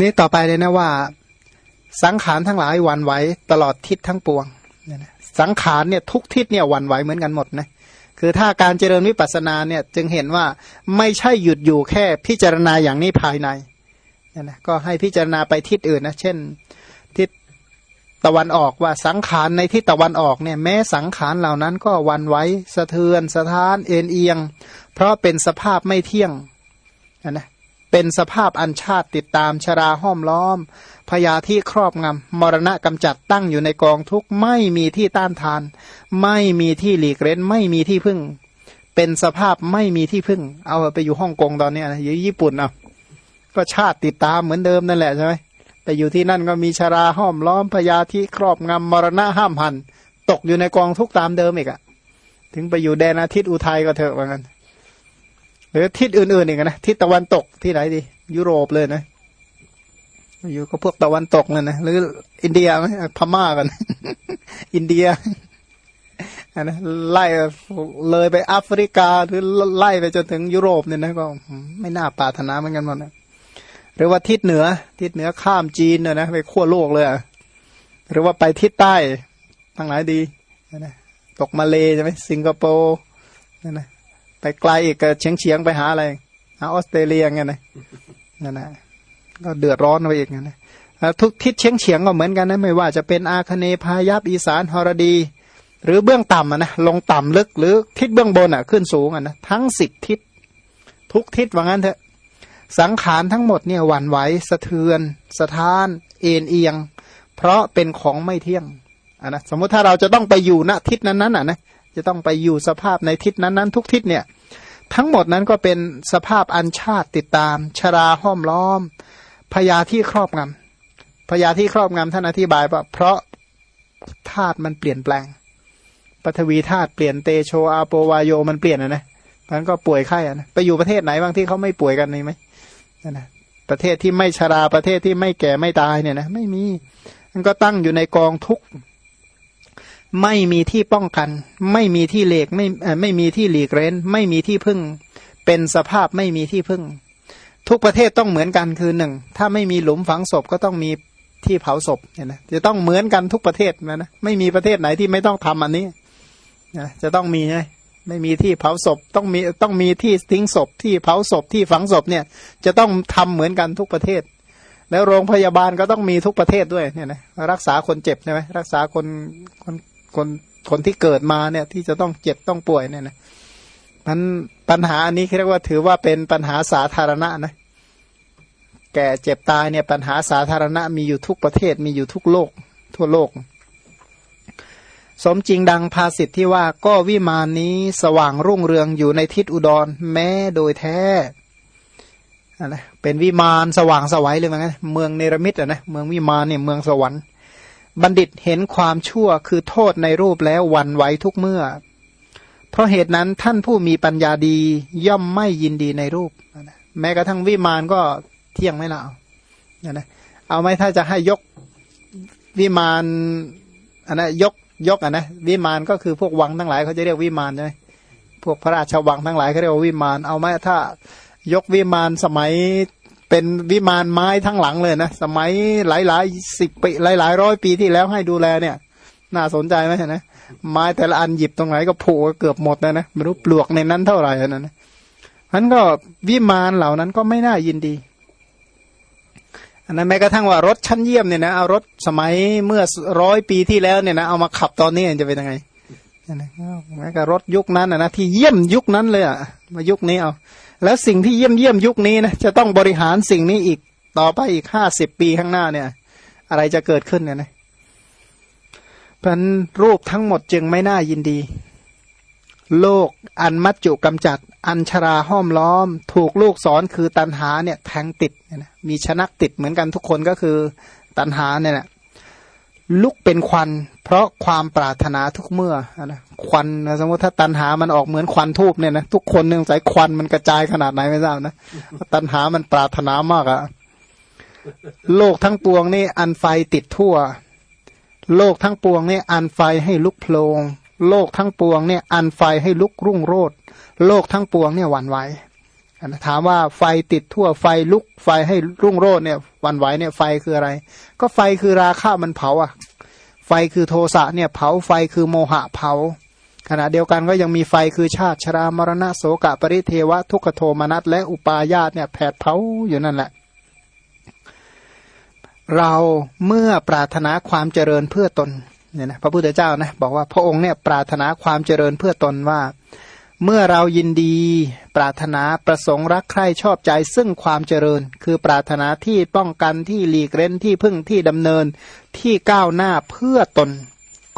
นี่ต่อไปเลยนะว่า สังขารทั้งหลายวันไหวตลอดทิศทั้งปวงสังขารเนี่ยทุกทิศเนี่ยวันไหวเหมือนกันหมดนะคือถ้าการเจริญวิปัสสนาเนี่ยจึงเห็นว่าไม่ใช่หยุดอยู่แค่พิจารณาอย่างนี้ภายในเนี่ยนะก็ให้พิจารณาไปทิศอื่นนะเช่น ทิศตะวันออกว่าสังขารในทิศตะวันออกเนี่ยแม้สังขารเหล่านั้นก็วันไหวสะเทือนสะท้านเอ็นเอียง เพราะเป็นสภาพไม่เที่ยงนะ เป็นสภาพอันชาติติดตามชราห้อมล้อมพยาที่ครอบงำมรณะกำจัดตั้งอยู่ในกองทุกข์ไม่มีที่ต้านทาน ไม่มีที่หลีกเล้นไม่มีที่พึ่ง เป็นสภาพไม่มีที่พึ่ง เอาไปอยู่ฮ่องกงตอนนี้นะอยู่ญี่ปุ่นเอาก็ชาติติดตามเหมือนเดิมนั่นแหละใช่ไหมแต่อยู่ที่นั่นก็มีชราห้อมล้อมพยาที่ครอบงำมรณะห้ามหันตกอยู่ในกองทุกตามเดิมอีกอะถึงไปอยู่แดนอาทิตย์อุทัยก็เถอะเหมือนกัน หรือทิศอื่นๆอีกนะทิศตะวันตกที่ไหนดียุโรปเลยนะอยู่ก็พวกตะวันตกเลยนะหรืออินเดียไหมพม่ากัน อินเดียนะไล่เลยไปแอฟริกาหรือไล่ไปจนถึงยุโรปเนี่ยนะก็ไม่น่าปรารถนาเหมือนกันหมดนะหรือว่าทิศเหนือ ทิศเหนือข้ามจีนเนี่ยนะไปขั้วโลกเลยหรือว่าไปทิศใต้ทั้งหลายดีนะตกมาเลใช่ไหมสิงคโปร์นั่นนะ ไปไกลอีกเฉียงเฉียงไปหาอะไรหาออสเตรเลียไงนะนั่นนะก็เดือดร้อนไปอีกนะทุกทิศเฉียงเฉียงก็เหมือนกันนะไม่ว่าจะเป็นอาคเนพายับอีสานฮอรดี หรือเบื้องต่ำนะลงต่ำลึกหรือทิศเบื้องบนอะขึ้นสูงอะนะทั้งสิบทิศ ทุกทิศว่างั้นเถอะสังขารทั้งหมดเนี่ยหวั่นไหวสะเทือน สะท้าน เอ็นเอียง เพราะเป็นของไม่เที่ยงอะนะสมมุติถ้าเราจะต้องไปอยู่ณทิศนั้นๆอะนะ จะต้องไปอยู่สภาพในทิศนั้นๆ ทุกทิศเนี่ย ทั้งหมดนั้นก็เป็นสภาพอันชาติติดตาม ชราห้อมล้อมพยาที่ครอบงำพยาที่ครอบงำท่านอธิบายว่าเพราะธาตุมันเปลี่ยนแปลงปฐวีธาตุเปลี่ยนเตโชอาโปวายโยมันเปลี่ยนนะนะมันก็ป่วยไข้อะนะไปอยู่ประเทศไหนบางที่เขาไม่ป่วยกันนี่ไหมนะนะประเทศที่ไม่ชราประเทศที่ไม่แก่ไม่ตายเนี่ยนะไม่มีมันก็ตั้งอยู่ในกองทุกข์ ไม่มีที่ป้องกัน ไม่มีที่เหล็กไม่ไม่มีที่หลีกเร้น ไม่มีที่พึ่ง เป็นสภาพไม่มีที่พึ่ง ทุกประเทศต้องเหมือนกันคือหนึ่งถ้าไม่มีหลุมฝังศพก็ต้องมีที่เผาศพเนี่ยนะจะต้องเหมือนกันทุกประเทศนะนะไม่มีประเทศไหนที่ไม่ต้องทำอันนี้นะจะต้องมีไงไม่มีที่เผาศพต้องมีต้องมีที่ทิ้งศพ ที่เผาศพที่ฝังศพเนี่ย จะต้องทำเหมือนกันทุกประเทศ แล้วโรงพยาบาลก็ต้องมีทุกประเทศด้วยเนี่ยนะรักษาคนเจ็บใช่ไหมรักษาคนคน คนคนที่เกิดมาเนี่ยที่จะต้องเจ็บต้องป่วยเนี่ยนะมันปัญหาอันนี้เรียกว่าถือว่าเป็นปัญหาสาธารณะนะแก่เจ็บตายเนี่ยปัญหาสาธารณะมีอยู่ทุกประเทศมีอยู่ทุกโลก ทั่วโลก สมจริงดังภาษิตที่ว่าก็วิมานนี้สว่างรุ่งเรืองอยู่ในทิศอุดร แม้โดยแท้นะเป็นวิมานสว่างสวัยเลยมั้งเมืองเนรมิตอะนะเมืองวิมานเนี่ยเมืองสวรรค์ บัณฑิตเห็นความชั่วคือโทษในรูปแล้ววันไหวทุกเมื่อ เพราะเหตุนั้นท่านผู้มีปัญญาดีย่อมไม่ยินดีในรูป แม้กระทั่งวิมานก็เที่ยงไม่ละเอานะเอาไหมถ้าจะให้ยกวิมานอันนะยกยกอะนะวิมานก็คือพวกวังทั้งหลายเขาจะเรียกวิมานใช่ไหมพวกพระราชวังทั้งหลายเขาเรียกว่าวิมาน เอาไหมถ้ายกวิมานสมัย เป็นวิมานไม้ทั้งหลังเลยนะ สมัยหลายหลายสิบปีหลายหลายร้อยปีที่แล้วให้ดูแลเนี่ย น่าสนใจไหมนะไม้แต่ละอันหยิบตรงไหนก็ผูกเกือบหมดนะนะไม่รู้ปลวกในนั้นเท่าไหร่นะนะนั้นก็วิมานเหล่านั้นก็ไม่น่ายินดีอันนั้นแม้กระทั่งว่ารถชั้นเยี่ยมเนี่ยนะเอารถสมัยเมื่อร้อยปีที่แล้วเนี่ยนะเอามาขับตอนนี้จะเป็นยังไงแม้กระรถยุคนั้นนะที่เยี่ยมยุคนั้นเลยอะมายุคนี้เอา แล้วสิ่งที่เยี่ยมเยี่ยมยุคนี้นะจะต้องบริหารสิ่งนี้อีกต่อไปอีกห้าสิบปีข้างหน้าเนี่ย อะไรจะเกิดขึ้นเนี่ยนะพันรูปทั้งหมดจึงไม่น่ายินดี โลกอันมัจจุกำจัด อันชราห้อมล้อม ถูกลูกสอนคือตันหาเนี่ยแทงติดนะมีชนักติดเหมือนกันทุกคนก็คือตันหาเนี่ยแหละ ลุกเป็นควัน เพราะความปรารถนาทุกเมื่อนะควันนะสมมติถ้าตันหามันออกเหมือนควันทูบเนี่ยนะทุกคนเนื่องจากควันมันกระจายขนาดไหนไม่ทราบนะตันหามันปรารถนามากอะโลกทั้งปวงนี่อันไฟติดทั่ว โลกทั้งปวงนี่อันไฟให้ลุกโพลงโลกทั้งปวงเนี่ยอันไฟให้ลุกรุ่งโรดโลกทั้งปวงเนี่ยหวั่นไหว ถามว่าไฟติดทั่วไฟลุกไฟให้รุ่งโรจน์เนี่ยวันไหวเนี่ยไฟคืออะไร ก็ไฟคือราคะมันเผาอะ ไฟคือโทสะเนี่ยเผาไฟคือโมหะเผา ขณะเดียวกันก็ยังมีไฟคือชาติชรามรณะโสกะปริเทวะ ทุกขโทมนัสและอุปาญาตเนี่ยแผดเผาอยู่นั่นแหละ เราเมื่อปรารถนาความเจริญเพื่อตนเนี่ยนะพระพุทธเจ้านะบอกว่าพระองค์เนี่ยปรารถนาความเจริญเพื่อตนว่า เมื่อเรายินดี ปรารถนาประสงค์รักใคร่ชอบใจซึ่งความเจริญ คือปรารถนาที่ป้องกันที่หลีกเล่นที่พึ่งที่ดำเนินที่ก้าวหน้าเพื่อตน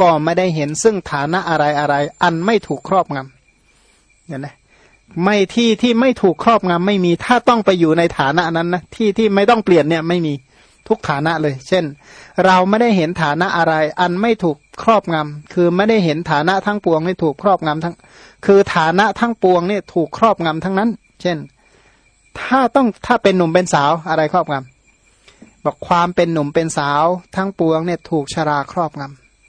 ก็ไม่ได้เห็นซึ่งฐานะอะไรอะไร อันไม่ถูกครอบงำเนี่ยนะไม่ที่ที่ไม่ถูกครอบงำไม่มี ถ้าต้องไปอยู่ในฐานะนั้นนะที่ที่ไม่ต้องเปลี่ยนเนี่ยไม่มี ทุกฐานะเลย เช่น เราไม่ได้เห็นฐานะอะไร อันไม่ถูกครอบงำคือไม่ได้เห็นฐานะทั้งปวงไม่ถูกครอบงำทั้ง คือฐานะทั้งปวงเนี่ยถูกครอบงำทั้งนั้น เช่น ถ้าต้องถ้าเป็นหนุ่มเป็นสาวอะไรครอบงำบอกความเป็นหนุ่มเป็นสาวทั้งปวงเนี่ยถูกชราครอบง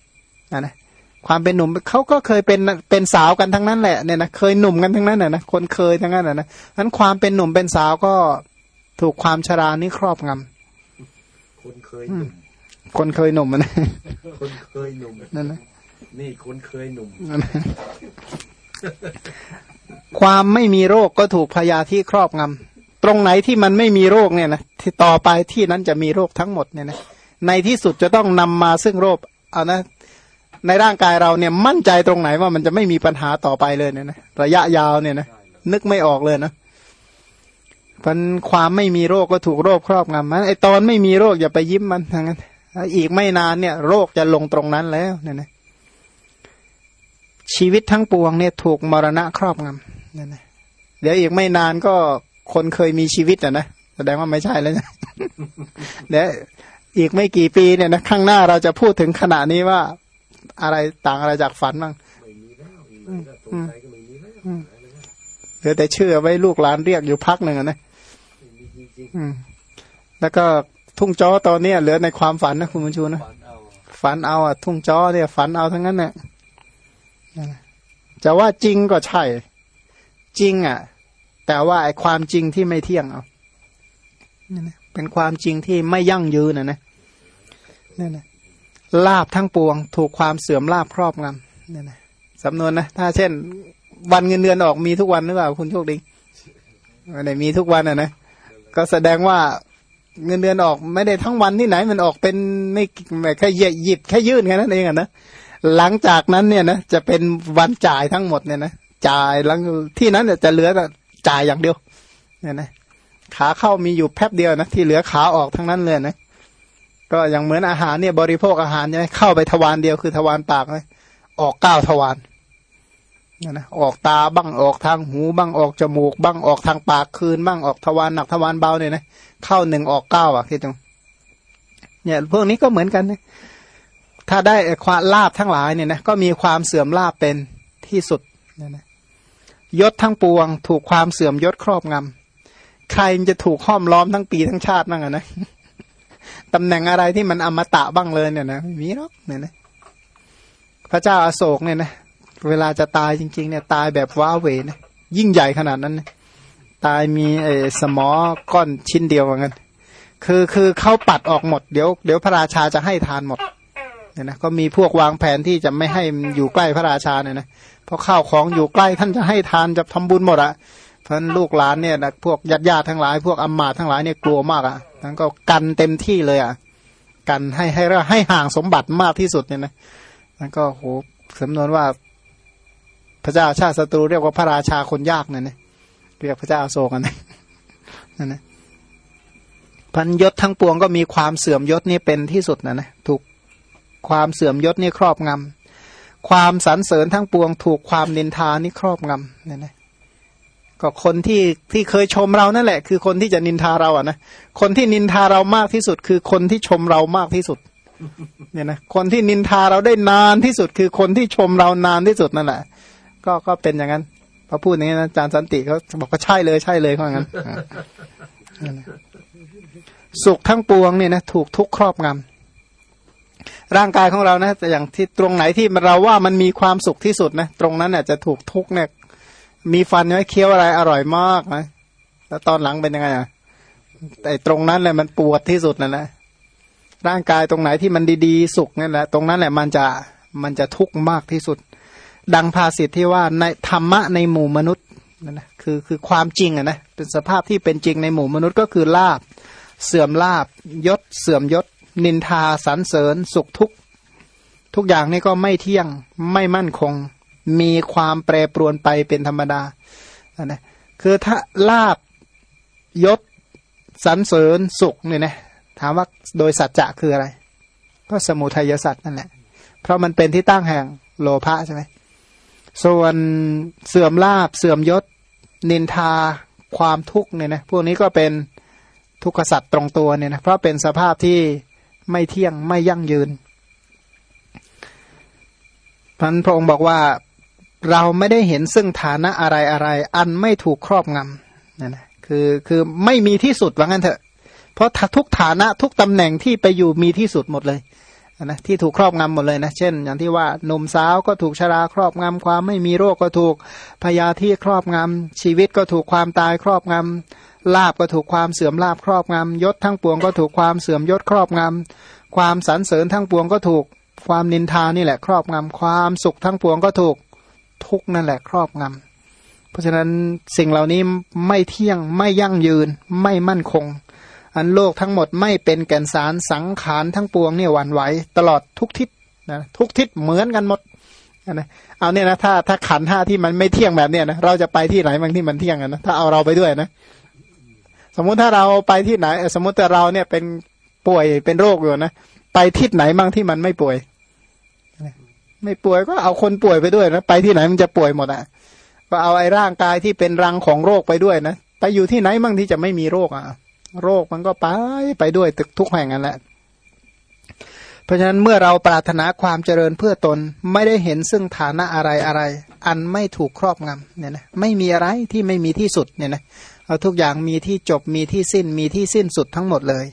ำนะนะความเป็นหนุ่มเขาก็เคยเป็นเป็นสาวกันทั้งนั้นแหละเนี่ยนะเคยหนุ่มกันทั้งนั้นนะนะคนเคยทั้งนั้นนะนะนั้นความเป็นหนุ่มเป็นสาวก็ถูกความชรานี้ครอบงำ คนเคยหนุ่มคนเคยหนุ่มมันคนเคยหนุ่มนั่นนะนี่คนเคยหนุ่มความไม่มีโรคก็ถูกพยาธิครอบงำตรงไหนที่มันไม่มีโรคเนี่ยนะที่ต่อไปที่นั้นจะมีโรคทั้งหมดเนี่ยนะในที่สุดจะต้องนำมาซึ่งโรคเอานะ ในร่างกายเราเนี่ยมั่นใจตรงไหนว่ามันจะไม่มีปัญหาต่อไปเลยเนี่ยนะระยะยาวเนี่ยนะนึกไม่ออกเลยนะ พันความไม่มีโรคก็ถูกโรคครอบงำมันไอตอนไม่มีโรคอย่าไปยิ้มมันทางนั้นอีกไม่นานเนี่ย โรคจะลงตรงนั้นแล้วเนี่ยนะชีวิตทั้งปวงเนี่ยถูกมรณะครอบงำนั่นนะเดี๋ยวอีกไม่นานก็คนเคยมีชีวิตอะนะแสดงว่าไม่ใช่แล้วนะเดี๋ยวอีกไม่กี่ปีเนี่ยนะข้างหน้าเราจะพูดถึงขณะนี้ว่า อะไรต่างอะไรจากฝันบ้างเหลือแต่เชื่อไว้ลูกหลานเรียกอยู่พักหนึ่งนะ แล้วก็ทุ่งจอตอนนี้เหลือในความฝันนะคุณมุชูนะฝันเอาอะทุ่งจอเนี่ยฝันเอาทั้งนั้นเนี่ยจะว่าจริงก็ใช่ จริงอะ แต่ว่าไอ้ความจริงที่ไม่เที่ยงเอาเป็นความจริงที่ไม่ยั่งยืนนะนะนี่นะลาบทั้งปวง ถูกความเสื่อมลาบครอบงำนี่นะสำนวนนะถ้าเช่น วันเงินเดือนออกมีทุกวันหรือเปล่าคุณโชคดีไม่ได้มีทุกวันอะนะ ก็แสดงว่าเงินเดือนออกไม่ได้ทั้งวันที่ไหนมันออกเป็นไม่แค่หยิบแค่ยื่นแค่นั้นเองอะนะหลังจากนั้นเนี่ยนะจะเป็นวันจ่ายทั้งหมดเนี่ยนะจ่ายหลังที่นั้นจะเหลือแต่จ่ายอย่างเดียวเนี่ยนะขาเข้ามีอยู่แป๊บเดียวนะที่เหลือขาออกทั้งนั้นเลยนะก็อย่างเหมือนอาหารเนี่ยบริโภคอาหารใช่ไหมเข้าไปทวารเดียวคือทวารปากเลยออกเก้าทวาร นี่ยนะออกตาบ้างออกทางหูบ้างออกจมูก บ้างออกทางปากคืน บ้างออกทวารหนักทวารเบาเนี่ยนะเข้าหนึ่งออกเก้าอะที่ตรงเนี่ยพวกนี้ก็เหมือนกันนะถ้าได้ความลาบทั้งหลายเนี่ยนะก็มีความเสื่อมลาบเป็นที่สุดเนี่ยนะยศทั้งปวง ถูกความเสื่อมยศครอบงำใครจะถูกห้อมล้อมทั้งปีทั้งชาติบ้างอะนะตำแหน่งอะไรที่มันอมตะบ้างเลยเนี่ยนะไม่มีหรอกเนี่ยนะพระเจ้าอาโศกเนี่ยนะ เวลาจะตายจริง ๆ เนี่ย ตายแบบว้าเวนะยิ่งใหญ่ขนาดนั้นนะตายมีไอ้สมอก้อนชิ้นเดียวเหมือนกันคือคือเขาปัดออกหมดเดี๋ยวเดี๋ยวพระราชาจะให้ทานหมดเนี่ยนะก็มีพวกวางแผนที่จะไม่ให้อยู่ใกล้พระราชาเนี่ยนะเพราะข้าวของอยู่ใกล้ท่านจะให้ทานจะทำบุญหมดอะเพราะลูกหลานเนี่ยนะพวกญาติญาติทั้งหลาย พวกอมมาทั้งหลายเนี่ยกลัวมากอะ่ะทั้นก็กันเต็มที่เลยอะ่ะกันให้ให้ให้ห่างสมบัติมากที่สุดเนี่ยนะนั่นก็โหสำนวนว่า พระเจ้าชาติศัตรูเรียกว่าพระราชาคนยากนี่ยนะเรียกพระเจ้าโศกันนะนั่นนะพันยศทั้งปวงก็มีความเสื่อมยศนี่เป็นที่สุดนะนะถูกความเสื่อมยศนี่ครอบงำความสรรเสริญทั้งปวง ถูกความนินทานี่ครอบงำนี่ยนะก็คนที่ที่เคยชมเรานั่นแหละ คือคนที่จะนินทาเราอะนะคนที่นินทาเรามากที่สุด คือคนที่ชมเรามากที่สุดเนี่ยนะคนที่นินทาเราได้นานที่สุด คือคนที่ชมเรานานที่สุดนั่นแหละ ก็ก็เป็นอย่างนั้นพอพูดอย่างนี้นะอาจารย์สันติเขาบอกก็ใช่เลยใช่เลยเขาอย่างนั้นสุขทั้งปวงเนี่ยนะถูกทุกครอบงำร่างกายของเรานะแต่อย่างที่ตรงไหนที่เราว่ามันมีความสุขที่สุดนะตรงนั้นเนี่ยจะถูกทุกเนี่ย มีฟันไหมเคี้ยวอะไรอร่อยมากนะแล้วตอนหลังเป็นยังไงอะแต่ตรงนั้นแหละมันปวดที่สุดนะนแหละร่างกายตรงไหนที่มันดีๆ สุขนั่นแหละ ตรงนั้นแหละมันจะมันจะทุกข์มากที่สุด ดังภาษิตที่ว่าในธรรมะในหมู่มนุษย์นั่นนะคือคือความจริงอะนะเป็นสภาพที่เป็นจริงในหมู่มนุษย์ก็คือลาบ เสื่อมลาบยศ เสื่อมยศ นินทาสรรเสริญ สุขทุกทุกอย่างนี่ก็ไม่เที่ยงไม่มั่นคง มีความแปรปรวนไปเป็นธรรมดาอันนะคือถ้าลาบยศสรรเสริญสุขเนี่ยนะถามว่าโดยสัจจะคืออะไร ก็สมุทัยสัตว์นั่นแหละ เพราะมันเป็นที่ตั้งแห่งโลภะใช่ไหม ส่วนเสื่อมลาบเสื่อมยศ นินทาความทุกข์เนี่ยนะพวกนี้ก็เป็นทุกขสัตว์ตรงตัวเนี่ยนะเพราะเป็นสภาพที่ไม่เที่ยงไม่ยั่งยืนพันพระองค์บอกว่าเราไม่ได้เห็นซึ่งฐานะอะไรอะไร อันไม่ถูกครอบงำนั่นนะคือคือไม่มีที่สุดว่างั้นเถอะ เพราะทุกฐานะทุกตำแหน่งที่ไปอยู่มีที่สุดหมดเลย นะที่ถูกครอบงำหมดเลยนะ เช่น อย่างที่ว่าหนุ่มสาวก็ถูกชราครอบงำความไม่มีโรคก็ถูกพยาธิครอบงำชีวิตก็ถูกความตายครอบงำลาบก็ถูกความเสื่อมลาบครอบงำยศทั้งปวงก็ถูกความเสื่อมยศครอบงำความสรรเสริญทั้งปวงก็ถูกความนินทานี่แหละ ครอบงำความสุขทั้งปวงก็ถูกทุกนั่นแหละ ครอบงำเพราะฉะนั้นสิ่งเหล่านี้ไม่เที่ยงไม่ยั่งยืนไม่มั่นคง อันโลกทั้งหมดไม่เป็นแก่นสารสังขารทั้งปวงเนี่ยวันไหว ตลอดทุกทิศนะทุกทิศเหมือนกันหมดนะเอาเนี่ยนะถ้าถ้าขันห้าที่มันไม่เที่ยงแบบเนี้ยนะเราจะไปที่ไหนบางที่มันเที่ยงกันนะถ้าเอาเราไปด้วยนะ สมมุติถ้าเราไปที่ไหน สมมุติแต่เราเนี่ยเป็นป่วยเป็นโรคอยู่นะไปทิศไหนบ้างที่มันไม่ป่วย ไม่ป่วยก็เอาคนป่วยไปด้วยนะไปที่ไหนมันจะป่วยหมดอะก็เอาไอ้ร่างกายที่เป็นรังของโรคไปด้วยนะไปอยู่ที่ไหนมั่งที่จะไม่มีโรคอะ โรคมันก็ไปไปด้วยตึกทุกแห่งนั่นแหละเพราะฉะนั้นเมื่อเราปรารถนาความเจริญเพื่อตนไม่ได้เห็นซึ่งฐานะอะไรอะไร อันไม่ถูกครอบงำเนี่ยนะไม่มีอะไรที่ไม่มีที่สุดเนี่ยนะเอาทุกอย่างมีที่จบมีที่สิ้นมีที่สิ้นสุดทั้งหมดเลย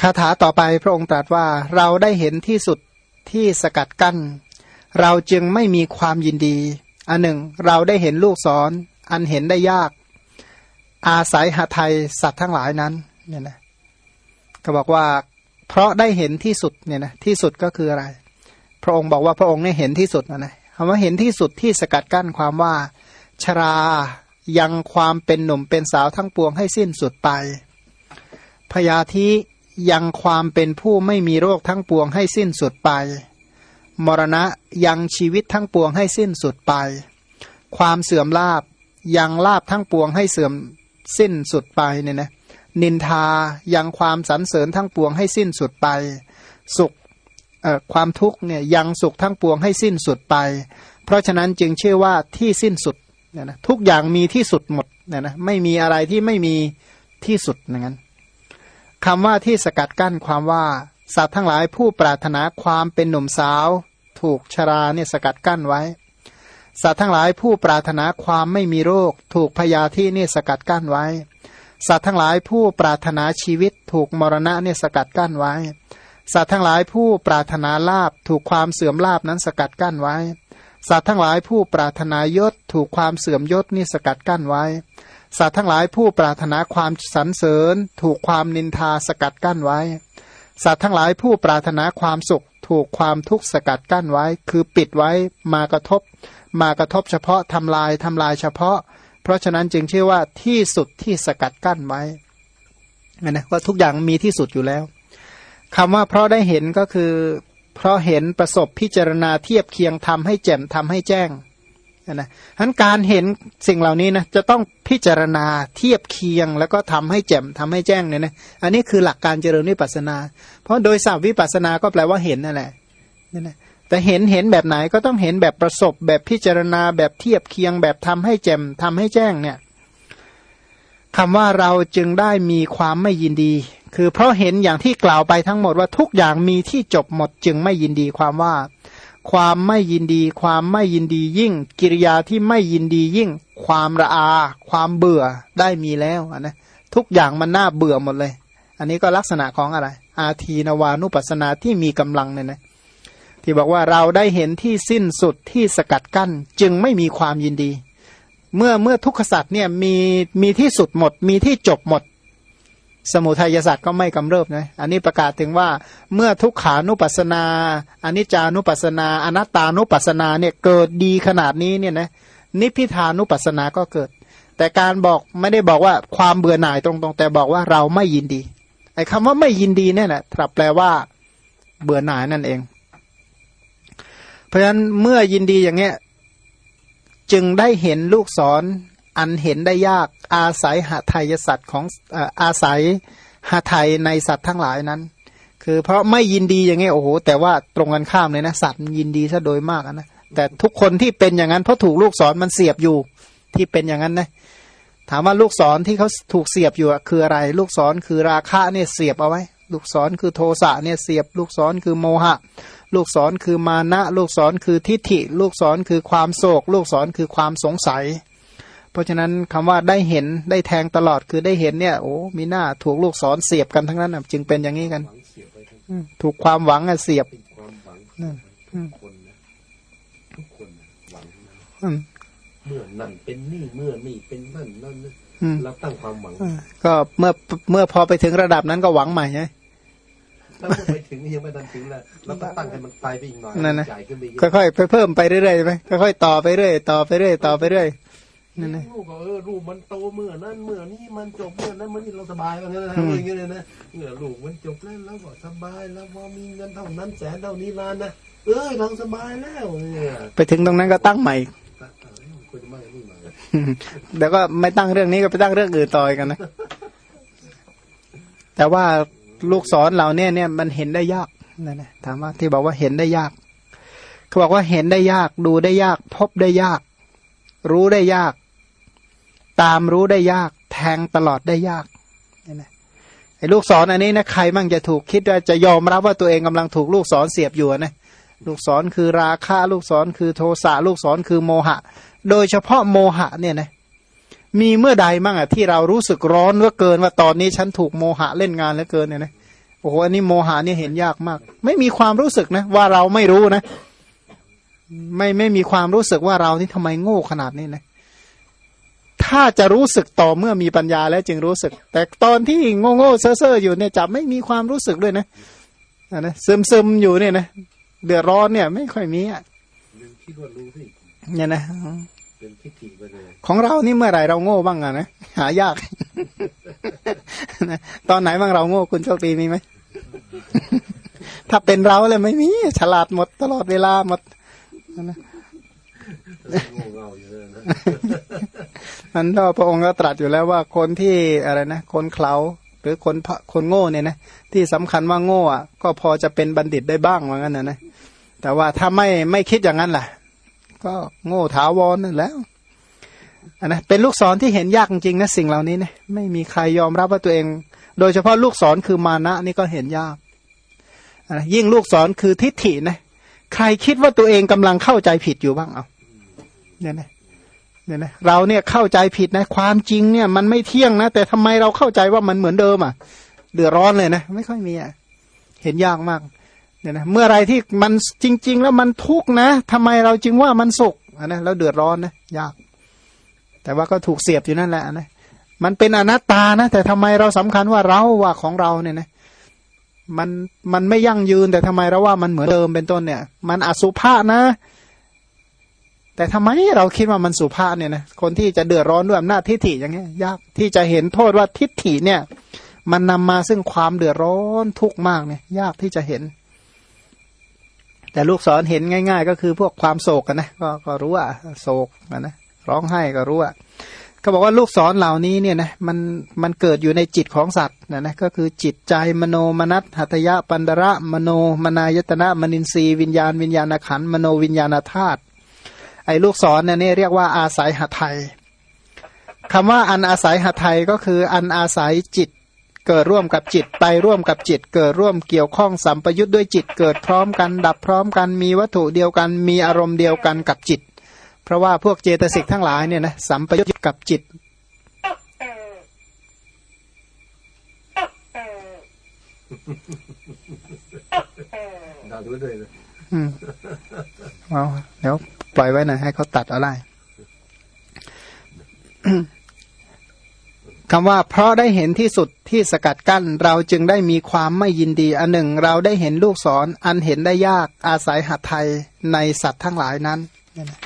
คาถาต่อไปพระองค์ตรัสว่าเราได้เห็นที่สุดที่สกัดกั้น เราจึงไม่มีความยินดี อันหนึ่ง เราได้เห็นลูกศรออันเห็นได้ยาก อาศัยหาไทยสัตว์ทั้งหลายนั้นเนี่ยนะก็บอกว่าเพราะได้เห็นที่สุดเนี่ยนะที่สุดก็คืออะไร พระองค์บอกว่าพระองค์ได้เห็นที่สุดนะนะคำว่าเห็นที่สุดที่สกัดกั้นความว่า ชรายังความเป็นหนุ่มเป็นสาวทั้งปวงให้สิ้นสุดไปพยาธิยังความเป็นผู้ไม่มีโรคทั้งปวงให้สิ้นสุดไป มรณะยังชีวิตทั้งปวงให้สิ้นสุดไป ความเสื่อมลาบยังลาบทั้งปวงให้เสื่อมสิ้นสุดไปเนี่ยนะนินทายังความสรรเสริญทั้งปวงให้สิ้นสุดไป สุขความทุกข์เนี่ยยังสุขทั้งปวงให้สิ้นสุดไป เพราะฉะนั้นจึงเชื่อว่าที่สิ้นสุดเนี่ยนะทุกอย่างมีที่สุดหมดเนี่ยนะไม่มีอะไรที่ไม่มีที่สุดอย่างนั้นคำว่าที่สกัดกั้นความว่า สัตว์ทั้งหลายผู้ปรารถนาความเป็นหนุ่มสาว ถูกชราเนี่ยสกัดกั้นไว้ สัตว์ทั้งหลายผู้ปรารถนาความไม่มีโรค ถูกพยาธิเนี่ยสกัดกั้นไว้ สัตว์ทั้งหลายผู้ปรารถนาชีวิต ถูกมรณะเนี่ยสกัดกั้นไว้ สัตว์ทั้งหลายผู้ปรารถนาลาบถูกความเสื่อมลาบนั้นสกัดกั้นไว้ สัตว์ทั้งหลายผู้ปรารถนายศถูกความเสื่อมยศนี่สกัดกั้นไว้ สัตว์ทั้งหลายผู้ปรารถนาความสรรเสริญ ถูกความนินทาสกัดกั้นไว้ สัตว์ทั้งหลายผู้ปรารถนาความสุขถูกความทุกข์สกัดกั้นไว้ คือปิดไว้มากระทบ มากระทบเฉพาะทำลายทำลายเฉพาะ เพราะฉะนั้นจึงชื่อว่าที่สุดที่สกัดกั้นไว้นะว่าทุกอย่างมีที่สุดอยู่แล้วคำว่าเพราะได้เห็นก็คือ เพราะเห็นประสบพิจารณาเทียบเคียงทำให้แจ่มทำให้แจ้ง นะทั้นการเห็นสิ่งเหล่านี้นะจะต้องพิจารณาเทียบเคียง แล้วก็ทำให้แจ่มทำให้แจ้งเนี่ยนะอันนี้คือหลักการเจริญวิปัสนา เพราะโดยศัพท์วิปัสนาก็แปลว่าเห็นนั่นแหละนี่นะแต่เห็นเห็นแบบไหนก็ต้องเห็นแบบประสบ แบบพิจารณาแบบเทียบเคียง แบบทำให้แจ่มทำให้แจ้งเนี่ยคำว่าเราจึงได้มีความไม่ยินดี คือเพราะเห็นอย่างที่กล่าวไปทั้งหมดว่าทุกอย่างมีที่จบหมดจึงไม่ยินดีความว่า ความไม่ยินดี ความไม่ยินดียิ่ง กิริยาที่ไม่ยินดียิ่ง ความระอา ความเบื่อได้มีแล้วนะทุกอย่างมันน่าเบื่อหมดเลย อันนี้ก็ลักษณะของอะไร อาทีนวานุปัสนาที่มีกำลังเนี่ยนะที่บอกว่าเราได้เห็นที่สิ้นสุดที่สกัดกั้นจึงไม่มีความยินดี เมื่อเมื่อทุกขสัตว์เนี่ยมีมีที่สุดหมด มีที่จบหมด สมุทัยสัตว์ก็ไม่กำเริบนะอันนี้ประกาศถึงว่าเมื่อทุกขานุปัสนาอนิจจานุปัสนา อนัตตานุปัสนาเนี่ยเกิดดีขนาดนี้เนี่ยนะนิพพิทานุปัสนาก็เกิด แต่การบอกไม่ได้บอกว่าความเบื่อหน่ายตรงๆ แต่บอกว่าเราไม่ยินดีไอ้คำว่าไม่ยินดีเนี่ยแหละถับแปลว่าเบื่อหน่ายนั่นเอง เพราะฉะนั้นเมื่อยินดีอย่างเงี้ยจึงได้เห็นลูกศร อันเห็นได้ยากอาศัยหาไทยสัตว์ของอาศัยหาไทยในสัตว์ทั้งหลายนั้น คือเพราะไม่ยินดีอย่างเงี้ยโอ้โหแต่ว่าตรงกันข้ามเลยนะสัตว์ยินดีซะโดยมากนะแต่ทุกคนที่เป็นอย่างนั้นเพราะถูกลูกศรมันเสียบอยู่ที่เป็นอย่างนั้นนะถามว่าลูกศรที่เขาถูกเสียบอยู่คืออะไร ลูกศรคือราคะเนี่ยเสียบเอาไว้ ลูกศรคือโทสะเนี่ยเสียบ ลูกศรคือโมหะ ลูกศรคือมานะ ลูกศรคือทิฏฐิ ลูกศรคือความโศก ลูกศรคือความสงสัย เพราะฉะนั้นคำว่าได้เห็นได้แทงตลอดคือได้เห็นเนี่ยโอ้มีหน้าถูกลูกศรเสียบกันทั้งนั้นนะจึงเป็นอย่างนี้กันหวังเสียบไปทั้งอืมถูกความหวังอะเสียบเป็นความหวังนั่นทุกคนนะทุกคนนะหวังนะอืมเมื่อนั่นเป็นนี่เมื่อนี่เป็นนั่นนั่นนะอืมเราตั้งความหวังก็เมื่อเมื่อพอไปถึงระดับนั้นก็หวังใหม่ไงถ้าเมื่อไปถึงยังไม่ทันถึงแล้วเราต้องตั้งให้มันไปไปอีกหน่อยนั่นนะใหญ่ขึ้นไปอีกค่อยๆไปเพิ่มไปเรื่อยๆไหมค่อยๆต่อไปเรื่อยต่อไปเรื่อยต่อไปเรื่อย นั่นนะลูกก็เออลูกมันโตเมื่อนั้นเมื่อนี้มันจบเมื่อนั้นเมื่อนี้เราสบายว่างั้นนะอืมอย่างเงี้ยเลยนะเมื่อลูกมันจบแล้วเราก็สบายแล้วพอมีเงินเท่านั้นแสนเท่านี้ล้านนะเออเราสบายแล้วเนี่ยไปถึงตรงนั้นก็ตั้งใหม่ตัดเอาเรื่องควรจะไม่นี่มาเดี๋ยวก็ไม่ตั้งเรื่องนี้ก็ไปตั้งเรื่องอื่นต่อยกันนะ แต่ว่าลูกศรเราเนี่ยเนี่ยมันเห็นได้ยากนั่นนะถามว่าที่บอกว่าเห็นได้ยากเขาบอกว่าเห็นได้ยากดูได้ยาก พบได้ยาก รู้ได้ยาก ตามรู้ได้ยาก แทงตลอดได้ยากนี่นะไอ้ลูกศรอันนี้นะใครมั่งจะถูกคิดว่าจะยอมรับว่าตัวเองกำลังถูกลูกศรเสียบอยู่นะลูกศรคือราคะ ลูกศรคือโทสะลูกศรคือโมหะ โดยเฉพาะโมหะเนี่ยนะมีเมื่อใดมั่งอะที่เรารู้สึกร้อนเหลือเกินว่าตอนนี้ฉันถูกโมหะเล่นงานเหลือเกินเนี่ยนะโอ้โหอันนี้โมหะเนี่ยเห็นยากมาก ไม่มีความรู้สึกนะ ว่าเราไม่รู้นะ ไม่ไม่มีความรู้สึกว่าเรานี่ทำไมโง่ขนาดนี้นะ ถ้าจะรู้สึกต่อเมื่อมีปัญญาแล้วจึงรู้สึก แต่ตอนที่โง่โง่เซ่อเซ่ออยู่เนี่ยจะไม่มีความรู้สึกด้วยนะนะซึมซึมอยู่เนี่ยนะเดือดร้อนเนี่ย ไม่ค่อยมีอะเนี่ยนะเป็นทิฏฐิไปเลยของเรานี่เมื่อไหร่เราโง่บ้างอะนะหายากนะตอนไหนบ้างเราโง่คุณโชคดีมีไหมถ้าเป็นเราเลยไม่มี ฉลาดหมดตลอดเวลาหมดนะ นะนั้นก็พระองค์ก็ตรัสอยู่แล้วว่าคนที่อะไรนะคนเขาหรือคนคนโง่เนี่ยนะที่สำคัญว่าโง่อะก็พอจะเป็นบัณฑิตได้บ้างว่างั้นนะนะแต่ว่าถ้าไม่ไม่คิดอย่างนั้นล่ะ ก็โง่ถาวรนั่นแล้วอันนะเป็นลูกศรที่เห็นยากจริงนะสิ่งเหล่านี้นะไม่มีใครยอมรับว่าตัวเอง โดยเฉพาะลูกศรคือมานะนี่ก็เห็นยากนะยิ่งลูกศรคือทิฏฐินะใครคิดว่าตัวเองกำลังเข้าใจผิดอยู่บ้างเอา เนี่ยนะเนี่ยนะเราเนี่ยเข้าใจผิดนะ ความจริงเนี่ยมันไม่เที่ยงนะ แต่ทำไมเราเข้าใจว่ามันเหมือนเดิมอะ เดือดร้อนเลยนะ ไม่ค่อยมีอะ เห็นยากมากเนี่ยนะเมื่อไรที่มันจริง ๆ แล้วมันทุกข์นะทำไมเราจึงว่ามันสุขอันนะแล้วเดือดร้อนนะยาก แต่ว่าก็ถูกเสียบอยู่นั่นแหละนะมันเป็นอนัตตานะ แต่ทำไมเราสำคัญว่าเราว่าของเราเนี่ยนะมันมันไม่ยั่งยืนแต่ทำไมเราว่ามันเหมือนเดิมเป็นต้นเนี่ย มันอสุภะนะ แต่ทำไมเราคิดว่ามันสุภาพเนี่ยนะคนที่จะเดือดร้อนด้วยอำนาจทิฏฐิอย่างเงี้ยยากที่จะเห็นโทษว่าทิฏฐิเนี่ย มันนำมาซึ่งความเดือดร้อนทุกข์มากเนี่ย ยากที่จะเห็น แต่ลูกศรเห็นง่าย ๆ ก็คือพวกความโศกกันนะก็ก็รู้ว่าโศกอะนะร้องไห้ก็รู้ว่าก็บอกว่าลูกศรเหล่านี้เนี่ยนะมันมันเกิดอยู่ในจิตของสัตว์นะนะก็คือจิตใจมโนมนัตหัตยะปันดระมโนมนายตนะมนินทรีย์วิญญาณวิญญาณขันมโนวิญญาณธาตุ ไอ้ลูกศรเนี่ยเรียกว่าอาศัยหทัยคำว่าอันอาศัยหทัยก็คืออันอาศัยจิต เกิดร่วมกับจิตไปร่วมกับจิต เกิดร่วมเกี่ยวข้องสัมปยุทธ์ด้วยจิตเกิดพร้อมกัน ดับพร้อมกันมีวัตถุเดียวกัน มีอารมณ์เดียวกันกับจิต เพราะว่าพวกเจตสิกทั้งหลายเนี่ยนะสัมปยุทธ์กับจิต ดังเหลือเกินเลยอืมเอาเดี๋ยวปล่อยไว้หน่อยให้เขาตัดเอาได้คำว่าเพราะได้เห็นที่สุดที่สกัดกั้น เราจึงได้มีความไม่ยินดี อันหนึ่งเราได้เห็นลูกศรออันเห็นได้ยากอาศัยหัดไทยในสัตว์ทั้งหลายนั้นเนี่ยนะ